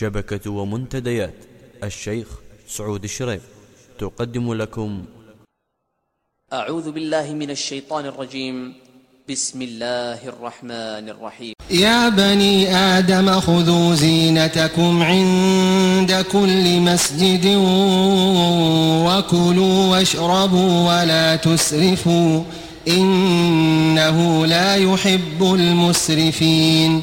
شبكة ومنتديات. الشيخ سعود الشريف. تقدم لكم. أعوذ بالله من الشيطان الرجيم. بسم الله الرحمن الرحيم. يا بني آدم خذوا زينتكم عند كل مسجد وكلوا واشربوا ولا تسرفوا. إنه لا يحب المسرفين.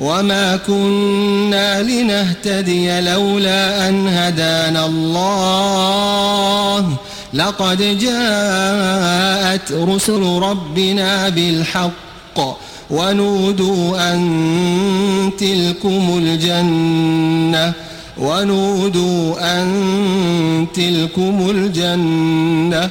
وما كنا لنهتدي لولا أن هدانا الله لقد جاءت رسل ربنا بالحق ونودوا أن تلكم الجنة ونودوا أن تلكم الجنة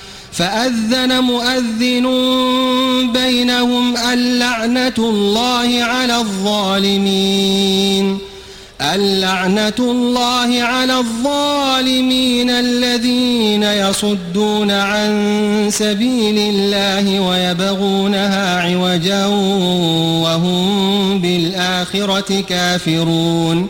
فأذن مؤذن بينهم اللعنة الله على الظالمين اللعنة الله على الظالمين الذين يصدون عن سبيل الله ويبغونها عوجا وهم بالآخرة كافرون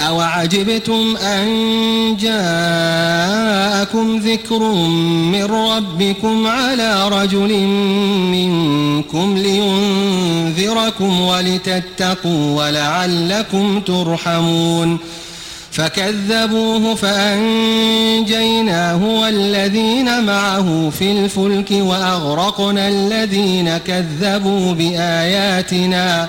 أوعجبتم أن جاءكم ذكر من ربكم على رجل منكم لينذركم ولتتقوا ولعلكم ترحمون فكذبوه فأنجيناه والذين معه في الفلك وأغرقنا الذين كذبوا بآياتنا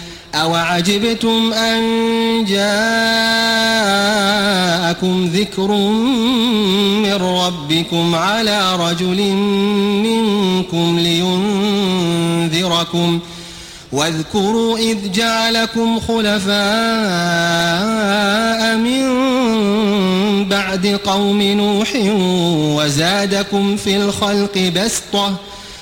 أوعجبتم أن جاءكم ذكر من ربكم على رجل منكم لينذركم واذكروا إذ جعلكم خلفاء من بعد قوم نوح وزادكم في الخلق بسطة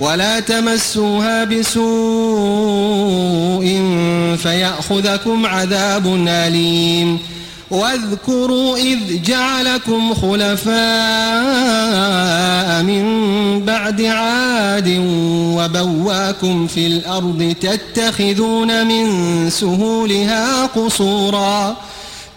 ولا تمسوها بسوء فيأخذكم عذاب أليم. واذكروا إذ جعلكم خلفاء من بعد عاد وبواكم في الأرض تتخذون من سهولها قصورا.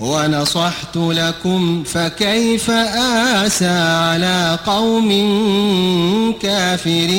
ونصحت لكم فكيف آسى على قوم كافرين